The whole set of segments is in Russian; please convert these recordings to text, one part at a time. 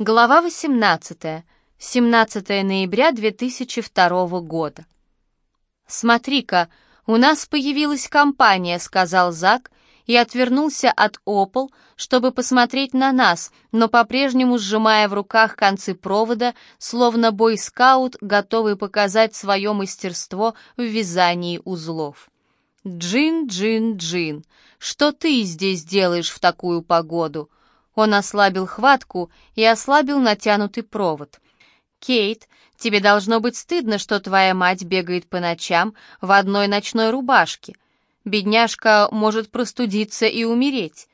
Глава 18. 17 ноября 2002 года. «Смотри-ка, у нас появилась компания», — сказал Зак, и отвернулся от Опол, чтобы посмотреть на нас, но по-прежнему сжимая в руках концы провода, словно бойскаут, готовый показать свое мастерство в вязании узлов. «Джин, Джин, Джин, что ты здесь делаешь в такую погоду?» Он ослабил хватку и ослабил натянутый провод. «Кейт, тебе должно быть стыдно, что твоя мать бегает по ночам в одной ночной рубашке. Бедняжка может простудиться и умереть.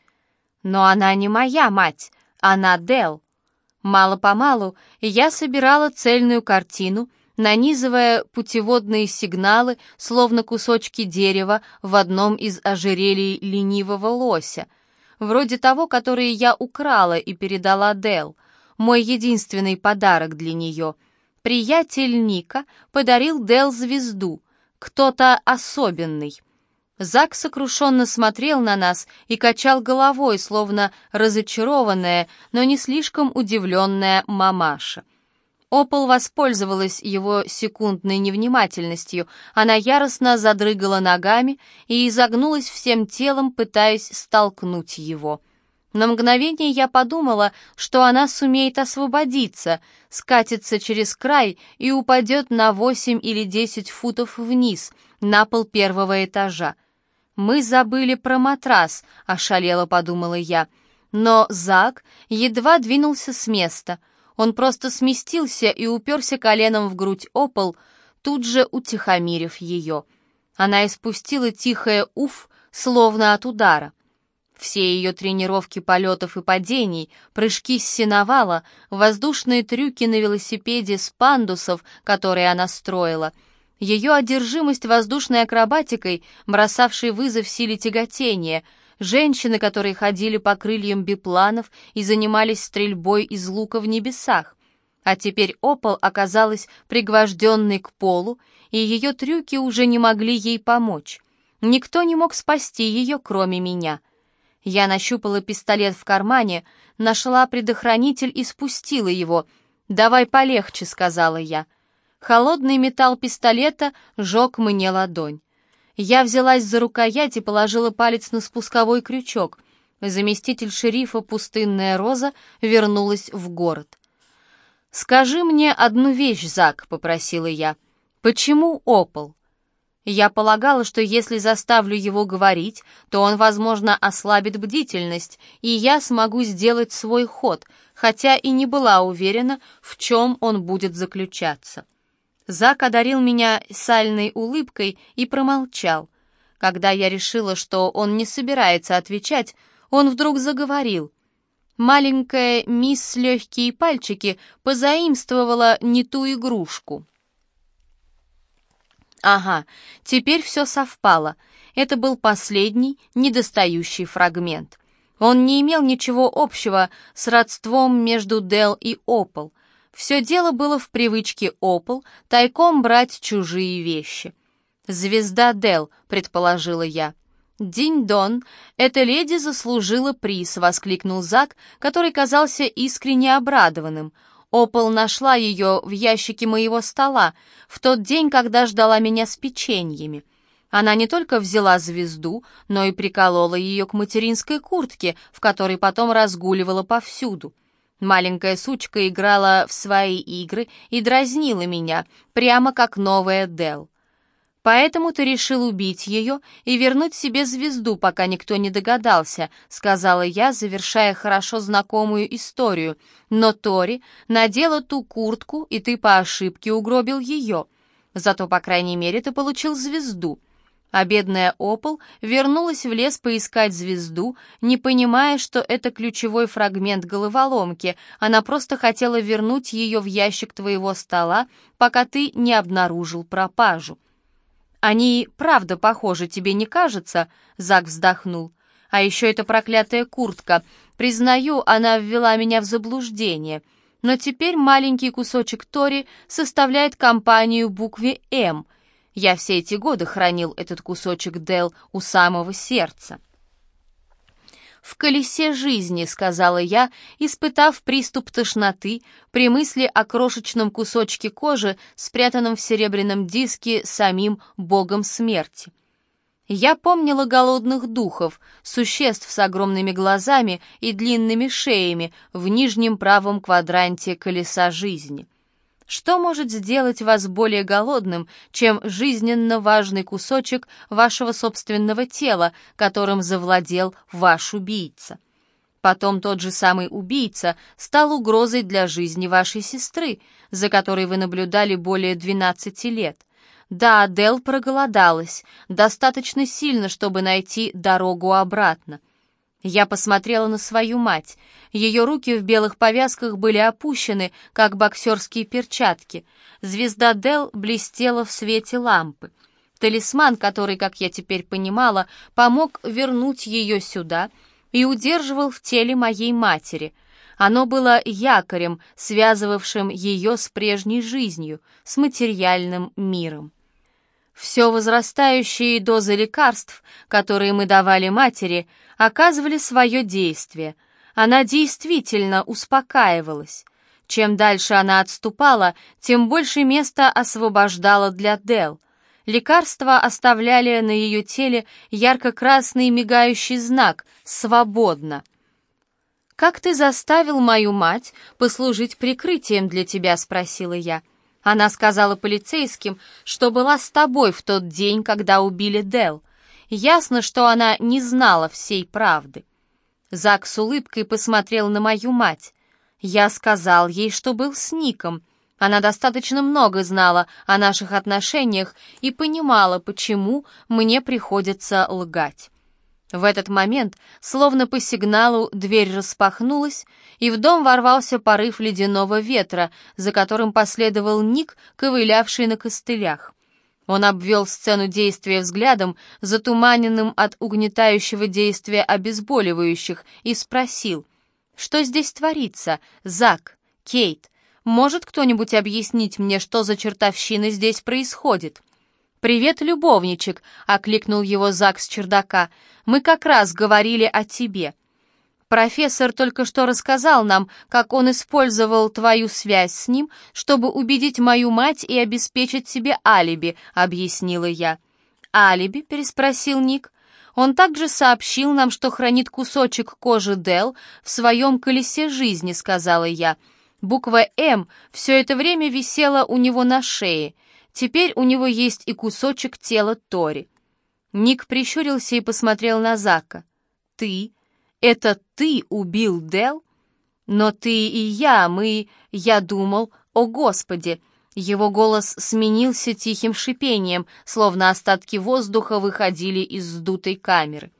Но она не моя мать, она Дел. Мало-помалу я собирала цельную картину, нанизывая путеводные сигналы, словно кусочки дерева в одном из ожерелий ленивого лося — вроде того, который я украла и передала Дел, мой единственный подарок для нее. Приятель Ника подарил Дел звезду, кто-то особенный. Зак сокрушенно смотрел на нас и качал головой, словно разочарованная, но не слишком удивленная мамаша. Опол воспользовалась его секундной невнимательностью. Она яростно задрыгала ногами и изогнулась всем телом, пытаясь столкнуть его. На мгновение я подумала, что она сумеет освободиться, скатится через край и упадет на восемь или десять футов вниз, на пол первого этажа. «Мы забыли про матрас», — ошалело подумала я. Но Зак едва двинулся с места — он просто сместился и уперся коленом в грудь опол, тут же утихомирив ее. Она испустила тихое «уф», словно от удара. Все ее тренировки полетов и падений, прыжки с сеновала, воздушные трюки на велосипеде с пандусов, которые она строила, ее одержимость воздушной акробатикой, бросавшей вызов силе тяготения — женщины, которые ходили по крыльям бипланов и занимались стрельбой из лука в небесах. А теперь опол оказалась пригвожденной к полу, и ее трюки уже не могли ей помочь. Никто не мог спасти ее, кроме меня. Я нащупала пистолет в кармане, нашла предохранитель и спустила его. «Давай полегче», — сказала я. Холодный металл пистолета жег мне ладонь. Я взялась за рукоять и положила палец на спусковой крючок. Заместитель шерифа «Пустынная роза» вернулась в город. «Скажи мне одну вещь, Зак», — попросила я. «Почему опол?» Я полагала, что если заставлю его говорить, то он, возможно, ослабит бдительность, и я смогу сделать свой ход, хотя и не была уверена, в чем он будет заключаться. Зак одарил меня сальной улыбкой и промолчал. Когда я решила, что он не собирается отвечать, он вдруг заговорил. Маленькая мисс легкие пальчики позаимствовала не ту игрушку. Ага, теперь все совпало. Это был последний, недостающий фрагмент. Он не имел ничего общего с родством между Дел и Опол — все дело было в привычке Опол тайком брать чужие вещи. «Звезда Дел», — предположила я. «Динь-дон, эта леди заслужила приз», — воскликнул Зак, который казался искренне обрадованным. Опол нашла ее в ящике моего стола в тот день, когда ждала меня с печеньями. Она не только взяла звезду, но и приколола ее к материнской куртке, в которой потом разгуливала повсюду. Маленькая сучка играла в свои игры и дразнила меня, прямо как новая Дел. «Поэтому ты решил убить ее и вернуть себе звезду, пока никто не догадался», сказала я, завершая хорошо знакомую историю. «Но Тори надела ту куртку, и ты по ошибке угробил ее. Зато, по крайней мере, ты получил звезду а бедная Опол вернулась в лес поискать звезду, не понимая, что это ключевой фрагмент головоломки. Она просто хотела вернуть ее в ящик твоего стола, пока ты не обнаружил пропажу. «Они правда похожи, тебе не кажется?» — Зак вздохнул. «А еще эта проклятая куртка. Признаю, она ввела меня в заблуждение. Но теперь маленький кусочек Тори составляет компанию букве «М», я все эти годы хранил этот кусочек Дел у самого сердца. в колесе жизни», — сказала я, испытав приступ тошноты при мысли о крошечном кусочке кожи, спрятанном в серебряном диске самим богом смерти. Я помнила голодных духов, существ с огромными глазами и длинными шеями в нижнем правом квадранте колеса жизни. Что может сделать вас более голодным, чем жизненно важный кусочек вашего собственного тела, которым завладел ваш убийца? Потом тот же самый убийца стал угрозой для жизни вашей сестры, за которой вы наблюдали более 12 лет. Да, Дел проголодалась, достаточно сильно, чтобы найти дорогу обратно. Я посмотрела на свою мать. Ее руки в белых повязках были опущены, как боксерские перчатки. Звезда Дел блестела в свете лампы. Талисман, который, как я теперь понимала, помог вернуть ее сюда и удерживал в теле моей матери. Оно было якорем, связывавшим ее с прежней жизнью, с материальным миром. Все возрастающие дозы лекарств, которые мы давали матери, оказывали свое действие. Она действительно успокаивалась. Чем дальше она отступала, тем больше места освобождала для Дел. Лекарства оставляли на ее теле ярко-красный мигающий знак «Свободно». «Как ты заставил мою мать послужить прикрытием для тебя?» — спросила я. — она сказала полицейским, что была с тобой в тот день, когда убили Дел. Ясно, что она не знала всей правды. Зак с улыбкой посмотрел на мою мать. Я сказал ей, что был с Ником. Она достаточно много знала о наших отношениях и понимала, почему мне приходится лгать. В этот момент, словно по сигналу, дверь распахнулась, и в дом ворвался порыв ледяного ветра, за которым последовал Ник, ковылявший на костылях. Он обвел сцену действия взглядом, затуманенным от угнетающего действия обезболивающих, и спросил, «Что здесь творится? Зак? Кейт? Может кто-нибудь объяснить мне, что за чертовщина здесь происходит?» «Привет, любовничек!» — окликнул его Зак с чердака. «Мы как раз говорили о тебе. Профессор только что рассказал нам, как он использовал твою связь с ним, чтобы убедить мою мать и обеспечить себе алиби», — объяснила я. «Алиби?» — переспросил Ник. Он также сообщил нам, что хранит кусочек кожи Дел в своем колесе жизни, сказала я. Буква «М» все это время висела у него на шее. Теперь у него есть и кусочек тела Тори. Ник прищурился и посмотрел на Зака. «Ты? Это ты убил Дел? Но ты и я, мы... Я думал, о Господи!» Его голос сменился тихим шипением, словно остатки воздуха выходили из сдутой камеры.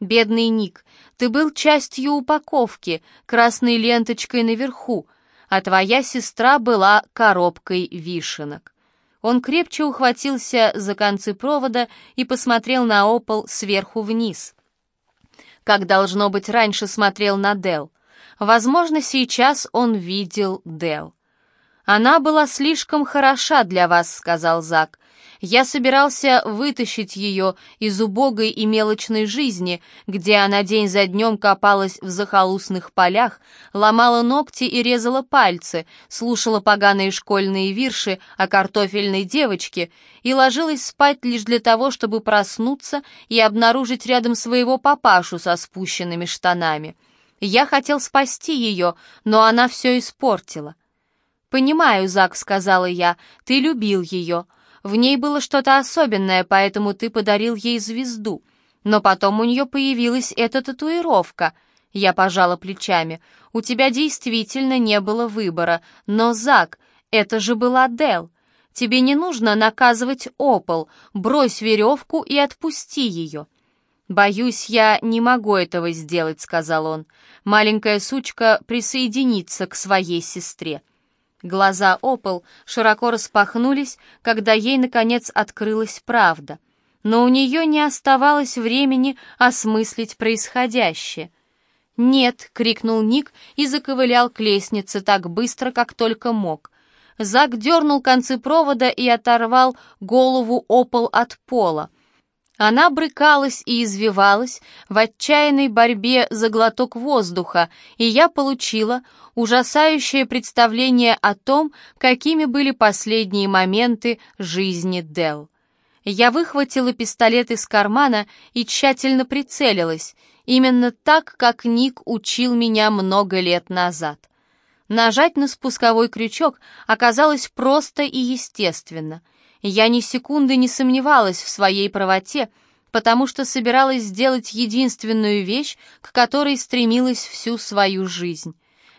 «Бедный Ник, ты был частью упаковки, красной ленточкой наверху, а твоя сестра была коробкой вишенок». Он крепче ухватился за концы провода и посмотрел на опол сверху вниз. Как должно быть, раньше смотрел на Дел. Возможно, сейчас он видел Дел. «Она была слишком хороша для вас», — сказал Зак. Я собирался вытащить ее из убогой и мелочной жизни, где она день за днем копалась в захолустных полях, ломала ногти и резала пальцы, слушала поганые школьные вирши о картофельной девочке и ложилась спать лишь для того, чтобы проснуться и обнаружить рядом своего папашу со спущенными штанами. Я хотел спасти ее, но она все испортила. «Понимаю, Зак», — сказала я, — «ты любил ее». В ней было что-то особенное, поэтому ты подарил ей звезду. Но потом у нее появилась эта татуировка. Я пожала плечами. У тебя действительно не было выбора. Но, Зак, это же была Дел. Тебе не нужно наказывать Опол. Брось веревку и отпусти ее. «Боюсь, я не могу этого сделать», — сказал он. «Маленькая сучка присоединится к своей сестре». Глаза Опол широко распахнулись, когда ей, наконец, открылась правда. Но у нее не оставалось времени осмыслить происходящее. «Нет!» — крикнул Ник и заковылял к лестнице так быстро, как только мог. Зак дернул концы провода и оторвал голову Опол от пола. Она брыкалась и извивалась в отчаянной борьбе за глоток воздуха, и я получила ужасающее представление о том, какими были последние моменты жизни Дел. Я выхватила пистолет из кармана и тщательно прицелилась, именно так, как Ник учил меня много лет назад. Нажать на спусковой крючок оказалось просто и естественно. Я ни секунды не сомневалась в своей правоте, потому что собиралась сделать единственную вещь, к которой стремилась всю свою жизнь.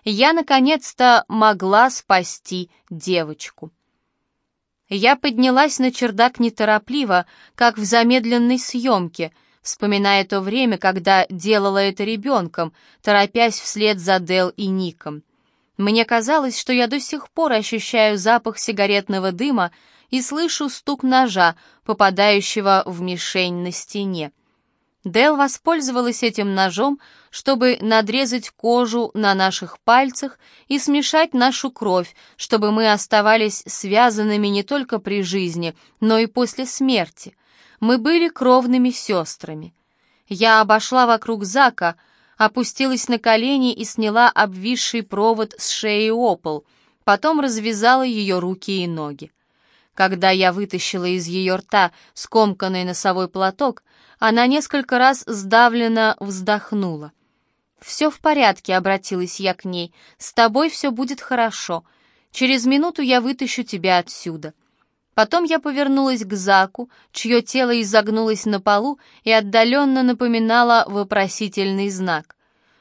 Я, наконец-то, могла спасти девочку. Я поднялась на чердак неторопливо, как в замедленной съемке, вспоминая то время, когда делала это ребенком, торопясь вслед за Дел и Ником. Мне казалось, что я до сих пор ощущаю запах сигаретного дыма и слышу стук ножа, попадающего в мишень на стене. Дел воспользовалась этим ножом, чтобы надрезать кожу на наших пальцах и смешать нашу кровь, чтобы мы оставались связанными не только при жизни, но и после смерти. Мы были кровными сестрами. Я обошла вокруг Зака, опустилась на колени и сняла обвисший провод с шеи опол, потом развязала ее руки и ноги. Когда я вытащила из ее рта скомканный носовой платок, она несколько раз сдавленно вздохнула. «Все в порядке», — обратилась я к ней. «С тобой все будет хорошо. Через минуту я вытащу тебя отсюда». Потом я повернулась к Заку, чье тело изогнулось на полу и отдаленно напоминало вопросительный знак.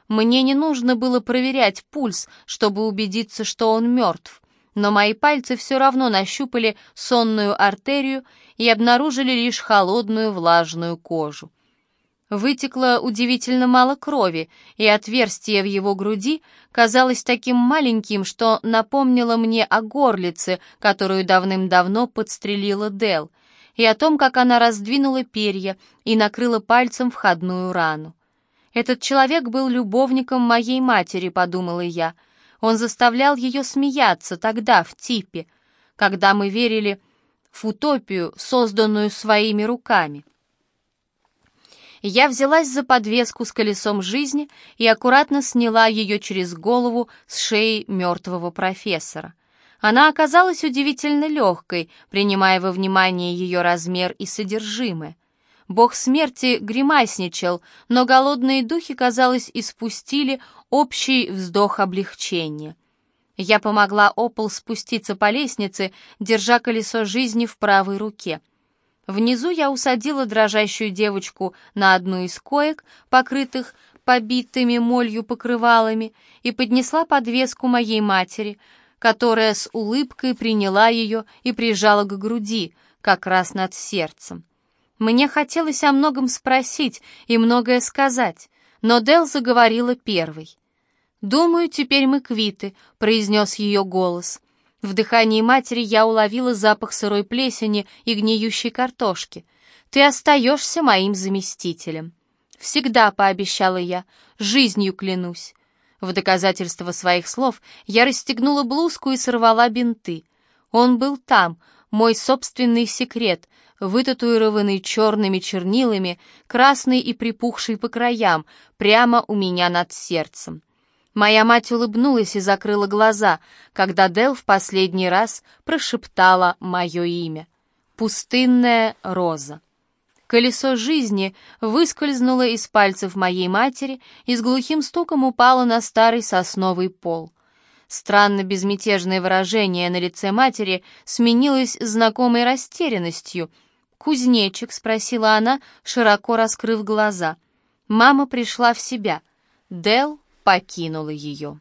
Мне не нужно было проверять пульс, чтобы убедиться, что он мертв но мои пальцы все равно нащупали сонную артерию и обнаружили лишь холодную влажную кожу. Вытекло удивительно мало крови, и отверстие в его груди казалось таким маленьким, что напомнило мне о горлице, которую давным-давно подстрелила Дел, и о том, как она раздвинула перья и накрыла пальцем входную рану. «Этот человек был любовником моей матери», — подумала я, — он заставлял ее смеяться тогда, в типе, когда мы верили в утопию, созданную своими руками. Я взялась за подвеску с колесом жизни и аккуратно сняла ее через голову с шеи мертвого профессора. Она оказалась удивительно легкой, принимая во внимание ее размер и содержимое. Бог смерти гримасничал, но голодные духи, казалось, испустили общий вздох облегчения. Я помогла Опол спуститься по лестнице, держа колесо жизни в правой руке. Внизу я усадила дрожащую девочку на одну из коек, покрытых побитыми молью покрывалами, и поднесла подвеску моей матери, которая с улыбкой приняла ее и прижала к груди, как раз над сердцем. Мне хотелось о многом спросить и многое сказать, но Дел заговорила первой. «Думаю, теперь мы квиты», — произнес ее голос. В дыхании матери я уловила запах сырой плесени и гниющей картошки. «Ты остаешься моим заместителем». «Всегда», — пообещала я, — «жизнью клянусь». В доказательство своих слов я расстегнула блузку и сорвала бинты. Он был там, мой собственный секрет, вытатуированный черными чернилами, красный и припухший по краям, прямо у меня над сердцем. Моя мать улыбнулась и закрыла глаза, когда Дел в последний раз прошептала мое имя. «Пустынная роза». Колесо жизни выскользнуло из пальцев моей матери и с глухим стуком упало на старый сосновый пол. Странно безмятежное выражение на лице матери сменилось знакомой растерянностью — «Кузнечик?» — спросила она, широко раскрыв глаза. Мама пришла в себя. Дел покинула ее.